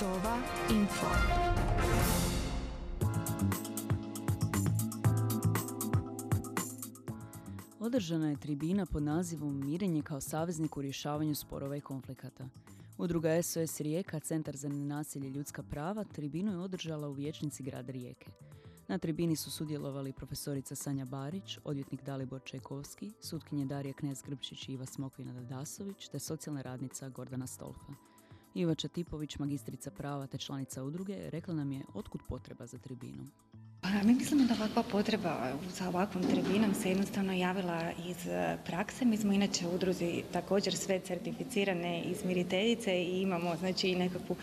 Sova Info. Održana je tribina pod nazivom Mirenje kao saveznik u rješavanju sporova i konflikata. Udruga SOS Rijeka, Centar za nenasilje i ljudska prava, tribinu je održala u vječnici grada Rijeke. Na tribini su sudjelovali profesorica Sanja Barić, odvjetnik Dalibor Čajkovski, sutkinje Darija Knez Grpčić i Iva Smokvina Dadasović, te socijalna radnica Gordana Stolfa. Iva Čatipović, magistrica prava te članica udruge, rekla nam je otkud potreba za tribinom. Pa mi mislimo da ovakva potreba za ovakvom tribinom se jednostavno javila iz e, prakse. Mi smo inače u udruzi također sve certificirane izmiriteljice i imamo znači i nekakvu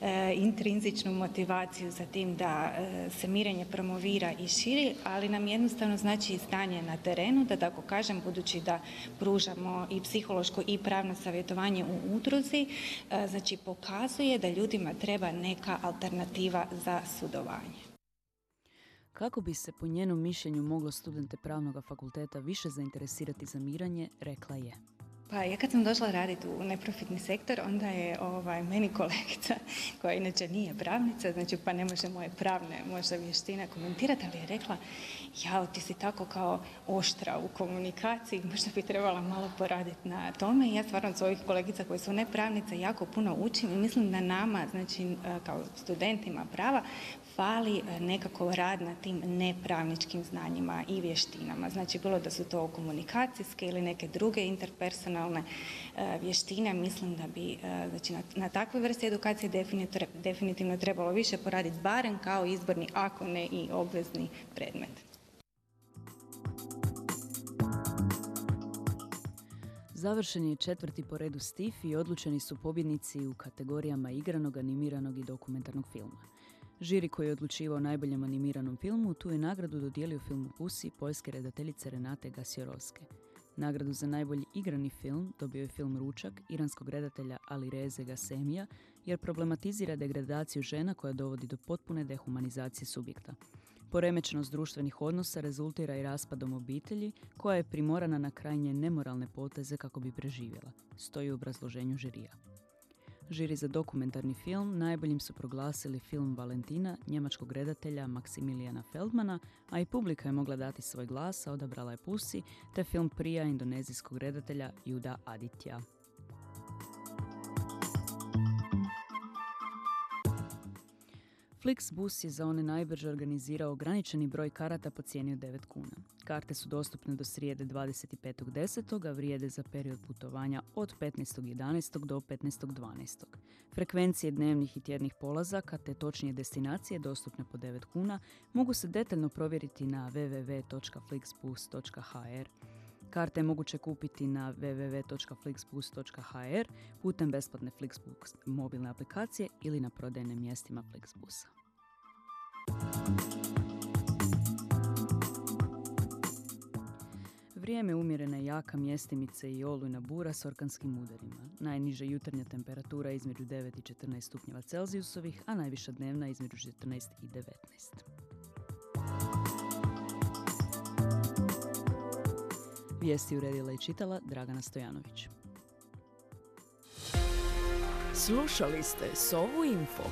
e, intrinzičnu motivaciju za tim da e, se mirenje promovira i širi, ali nam jednostavno znači stanje na terenu, da tako kažem, budući da pružamo i psihološko i pravno savjetovanje u udruzi, e, znači pokazuje da ljudima treba neka alternativa za sudovanje. Kako bi se po njenom mišljenju moglo studente pravnog fakulteta više zainteresirati za miranje, rekla je. Pa ja kad sam došla raditi u neprofitni sektor, onda je ovaj, meni kolegica, koja inače nije pravnica, znači pa ne može moje pravne možda vještine komentirati, ali je rekla, jao ti si tako kao oštra u komunikaciji, možda bi trebala malo poraditi na tome. I ja stvarno od svojih kolegica koji su nepravnice jako puno učim i mislim da nama, znači kao studentima prava, fali e, nekako rad na tim nepravničkim znanjima i vještinama. Znači bilo da su to komunikacijske ili neke druge interpersonalne e, vještine, mislim da bi e, znači, na, takvoj vrsti edukacije definitivno trebalo više poraditi barem kao izborni, ako ne i obvezni predmet. Završen je četvrti po redu STIF i odlučeni su pobjednici u kategorijama igranog, animiranog i dokumentarnog filma. Žiri koji je odlučivao o najboljem animiranom filmu, tu je nagradu dodijelio filmu Pusi poljske redateljice Renate Gasjorovske. Nagradu za najbolji igrani film dobio je film Ručak iranskog redatelja Ali Reze Gasemija jer problematizira degradaciju žena koja dovodi do potpune dehumanizacije subjekta. Poremećenost društvenih odnosa rezultira i raspadom obitelji koja je primorana na krajnje nemoralne poteze kako bi preživjela, stoji u obrazloženju žirija. Žiri za dokumentarni film najboljim su proglasili film Valentina njemačkog redatelja Maksimilijana Feldmana, a i publika je mogla dati svoj glas, a odabrala je Pusi, te film Prija indonezijskog redatelja Juda Aditya. Flixbus je za one najbrže organizirao ograničeni broj karata po cijeni od 9 kuna. Karte su dostupne do srijede 25.10. a vrijede za period putovanja od 15.11. do 15.12. Frekvencije dnevnih i tjednih polazaka te točnije destinacije dostupne po 9 kuna mogu se detaljno provjeriti na www.flixbus.hr. Karte je moguće kupiti na www.flixbus.hr putem besplatne Flixbus mobilne aplikacije ili na prodajnim mjestima Flixbusa. Vrijeme umjerene jaka mjestimice i olujna bura s orkanskim udarima. Najniža jutarnja temperatura između 9 i 14 stupnjeva Celzijusovih, a najviša dnevna između 14 i 19. Vijesti uredila i čitala Dragana Stojanović. Slušali ste Sovu Info.